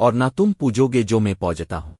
اور نہ تم پوجو گے جو میں پوجتا ہوں۔